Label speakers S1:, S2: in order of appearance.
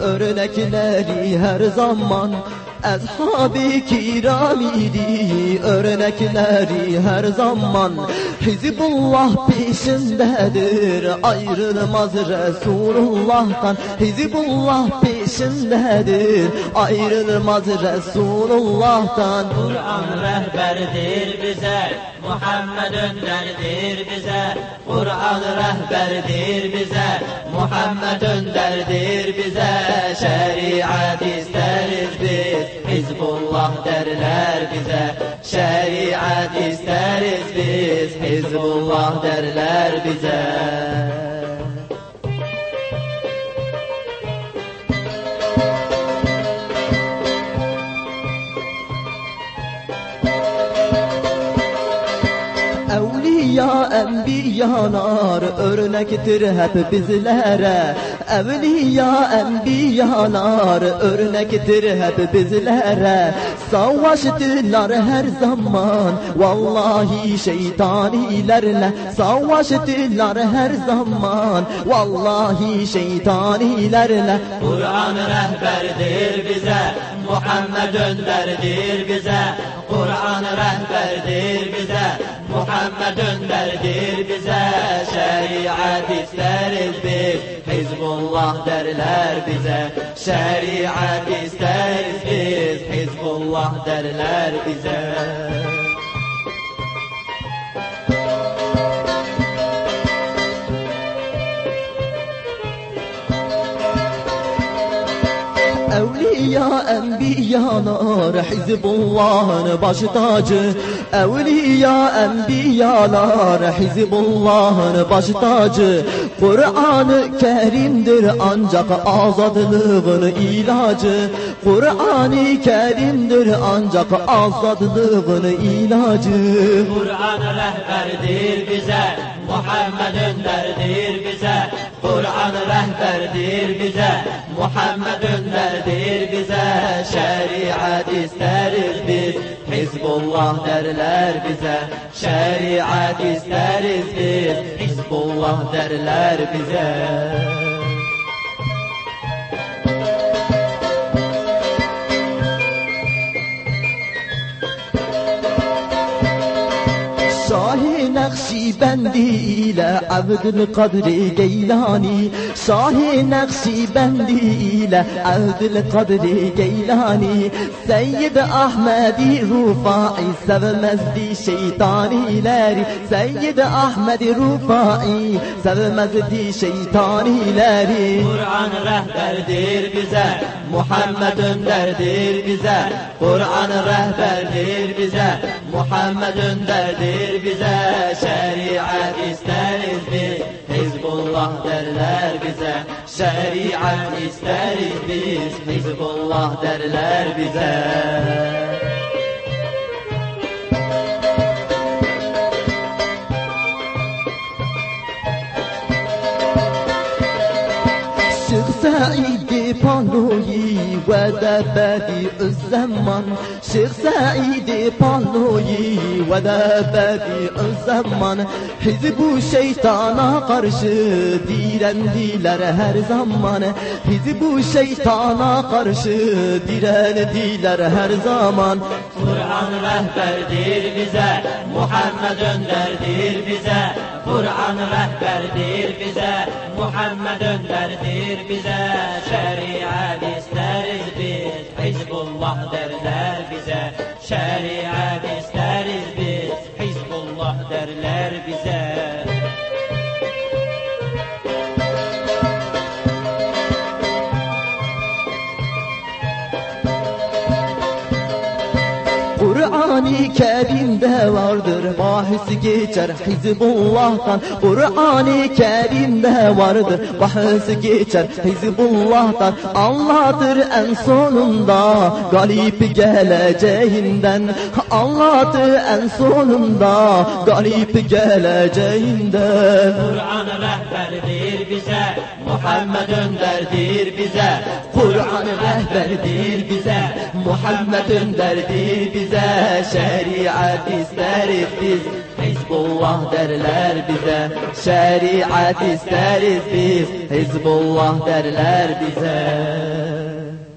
S1: örnekleri her zaman. Ashab-ı kiram idi örnekleri her zaman. Hizbullah peşindedir ayrılmaz Resulullah'tan. Hizbullah peşindedir ayrılmaz Resulullah'tan.
S2: Kur'an rehberdir bize Muhammed önderdir bize. Kur'an rehberdir bize Muhammed önderdir bize Şeriat isteriz biz. Hizbullah derler bize Şeriat isteriz biz. Hizbullah derler bize
S1: enbiyalar örnektir hep bizlere. Evliya enbiyalar örnektir hep bizlere. Savaştılar her zaman vallahi şeytanilerle Savaştılar her zaman vallahi şeytanilerle
S2: Kur'an rehberdir bize Muhammed önderdir bize. Kur'an rehberdir bize Muhammed önderdir bize Şeriat isteriz biz Hizbullah derler bize Şeriat isteriz biz Hizbullah derler bize
S1: Evliya enbiyalar Hizbullah'ın baş tacı. Evliya enbiyalar Hizbullah'ın baş tacı. Kur'an-ı Kerim'dir ancak azadlığın ilacı. Kur'an-ı Kerim'dir ancak azadlığın ilacı.
S2: Kur'an rehberdir bize Muhammed önderdir bize. Kur'an rehberdir bize Muhammed önderdir Hizbullah derler bize Şeriat isteriz biz. Hizbullah derler bize نقشی بندي إلى عبد القدر گیلانی.
S1: شاهی نقشی بندي إلى عبد القدر گیلانی. سيد أحمد رفاعي سب مزدی شیطانی لری. سید احمدی رفاعی سب مزدی شیطانی لری. قرآن
S2: ره بر دیر محمد در دیر قرآن ره بر دیر محمد در دیر Şeriat isteriz biz Hizbullah derler bize. Şeriat isteriz biz Hizbullah derler bize.
S1: Şeyh Paloyi ve de bedi zaman. Şeyh Said Paloyi ve de bedi zaman. Hizbu şeytana karşı direndiler her zaman. Hizbu şeytana karşı direndiler her zaman.
S2: Kur'an rehberdir bize Muhammed önderdir bize. Kur'an rehberdir bize Muhammed önderdir bize Şeriat isteriz biz Hizbullah derler bize Şeriat isteriz
S1: Kur'an-ı Kerim'de vardır bahis geçer Hizbullah'tan. Kur'an-ı Kerim'de vardır bahis geçer Hizbullah'tan. Allah'tır en sonunda galip geleceğinden. Allah'tır en sonunda galip geleceğinden.
S2: Kur'an rehberdir bize Muhammed önderdir bize.
S1: Kur'an rehberdir bize Muhammed önderdir bize Şeriat isteriz biz Hizbullah derler bize. Şeriat isteriz biz Hizbullah derler bize